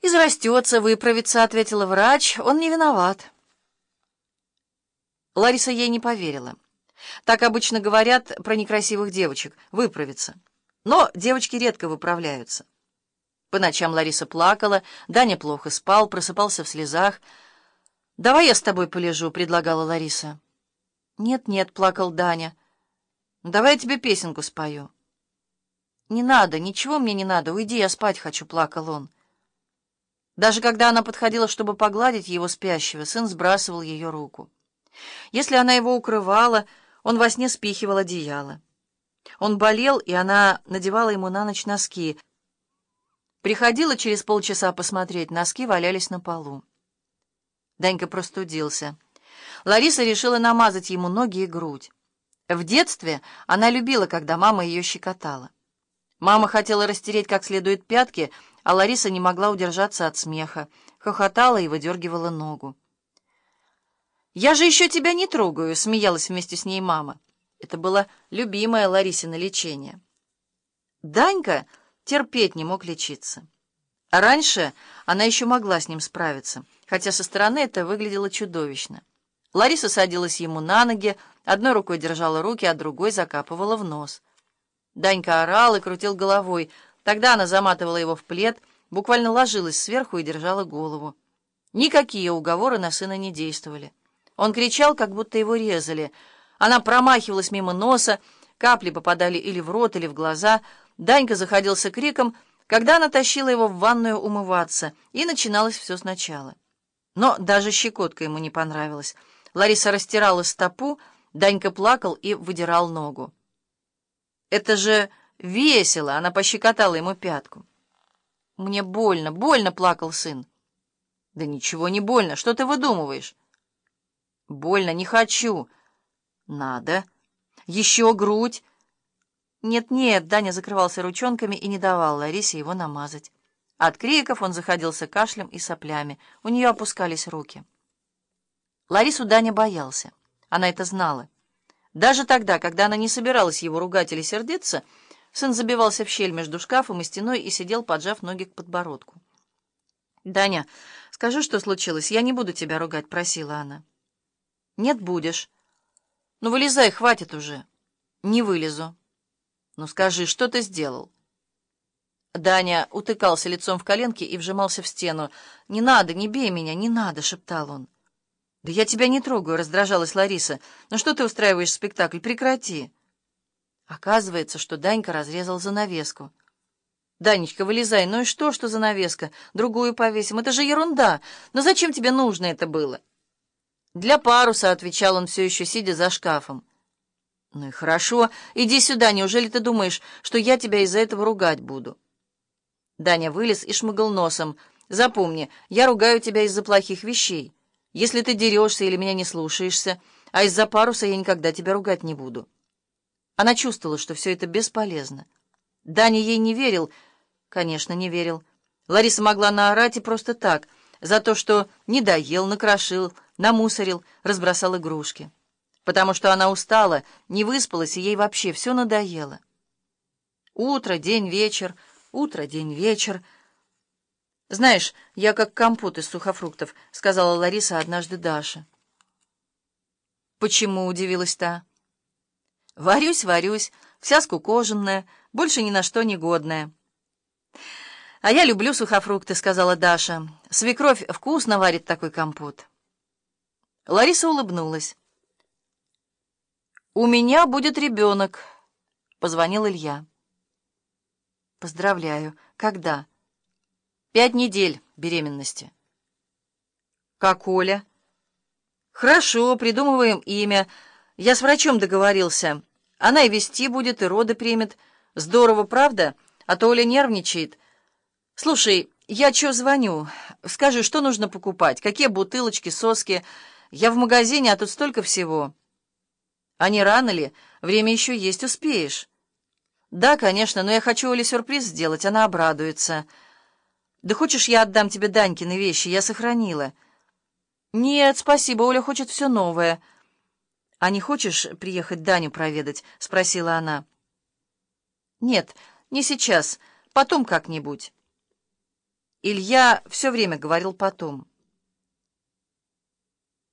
«Израстется, выправится», — ответила врач. «Он не виноват». Лариса ей не поверила. Так обычно говорят про некрасивых девочек — выправиться. Но девочки редко выправляются. По ночам Лариса плакала, Даня плохо спал, просыпался в слезах. «Давай я с тобой полежу», — предлагала Лариса. «Нет-нет», — плакал Даня. «Давай я тебе песенку спою». «Не надо, ничего мне не надо, уйди, я спать хочу», — плакал он. Даже когда она подходила, чтобы погладить его спящего, сын сбрасывал ее руку. Если она его укрывала, он во сне спихивал одеяло. Он болел, и она надевала ему на ночь носки. Приходила через полчаса посмотреть, носки валялись на полу. Данька простудился. Лариса решила намазать ему ноги и грудь. В детстве она любила, когда мама ее щекотала. Мама хотела растереть как следует пятки, а Лариса не могла удержаться от смеха, хохотала и выдергивала ногу. «Я же еще тебя не трогаю», — смеялась вместе с ней мама. Это было любимое Ларисино лечение. Данька терпеть не мог лечиться. А раньше она еще могла с ним справиться, хотя со стороны это выглядело чудовищно. Лариса садилась ему на ноги, одной рукой держала руки, а другой закапывала в нос. Данька орал и крутил головой — Тогда она заматывала его в плед, буквально ложилась сверху и держала голову. Никакие уговоры на сына не действовали. Он кричал, как будто его резали. Она промахивалась мимо носа, капли попадали или в рот, или в глаза. Данька заходился криком, когда она тащила его в ванную умываться, и начиналось все сначала. Но даже щекотка ему не понравилась. Лариса растирала стопу, Данька плакал и выдирал ногу. «Это же...» Весело, она пощекотала ему пятку. «Мне больно, больно!» — плакал сын. «Да ничего не больно, что ты выдумываешь?» «Больно, не хочу!» «Надо! Еще грудь!» «Нет-нет!» — Даня закрывался ручонками и не давал Ларисе его намазать. От криков он заходился кашлем и соплями. У нее опускались руки. Ларису Даня боялся. Она это знала. Даже тогда, когда она не собиралась его ругать или сердиться, Сын забивался в щель между шкафом и стеной и сидел, поджав ноги к подбородку. «Даня, скажи, что случилось. Я не буду тебя ругать», — просила она. «Нет, будешь». «Ну, вылезай, хватит уже». «Не вылезу». «Ну, скажи, что ты сделал?» Даня утыкался лицом в коленки и вжимался в стену. «Не надо, не бей меня, не надо», — шептал он. «Да я тебя не трогаю», — раздражалась Лариса. «Ну что ты устраиваешь спектакль? Прекрати». Оказывается, что Данька разрезал занавеску. «Данечка, вылезай. Ну и что, что занавеска? Другую повесим. Это же ерунда. Но зачем тебе нужно это было?» «Для паруса», — отвечал он, все еще сидя за шкафом. «Ну и хорошо. Иди сюда. Неужели ты думаешь, что я тебя из-за этого ругать буду?» Даня вылез и шмыгал носом. «Запомни, я ругаю тебя из-за плохих вещей. Если ты дерешься или меня не слушаешься, а из-за паруса я никогда тебя ругать не буду». Она чувствовала, что все это бесполезно. Даня ей не верил, конечно, не верил. Лариса могла наорать и просто так, за то, что не доел, накрошил, намусорил, разбросал игрушки. Потому что она устала, не выспалась, и ей вообще все надоело. Утро, день, вечер, утро, день, вечер. «Знаешь, я как компот из сухофруктов», — сказала Лариса однажды Даше. «Почему?» — удивилась та. Варюсь, варюсь, вся скукоженная, больше ни на что не годная. «А я люблю сухофрукты», — сказала Даша. «Свекровь вкусно варит такой компот». Лариса улыбнулась. «У меня будет ребенок», — позвонил Илья. «Поздравляю. Когда?» «Пять недель беременности». «Как Оля?» «Хорошо, придумываем имя. Я с врачом договорился». Она и вести будет, и роды примет. Здорово, правда? А то Оля нервничает. Слушай, я чё звоню? Скажи, что нужно покупать? Какие бутылочки, соски? Я в магазине, а тут столько всего. А не рано ли? Время еще есть, успеешь. Да, конечно, но я хочу Оле сюрприз сделать, она обрадуется. Да хочешь, я отдам тебе Данькины вещи? Я сохранила. Нет, спасибо, Оля хочет все новое. «А не хочешь приехать Даню проведать?» — спросила она. «Нет, не сейчас. Потом как-нибудь». Илья все время говорил «потом».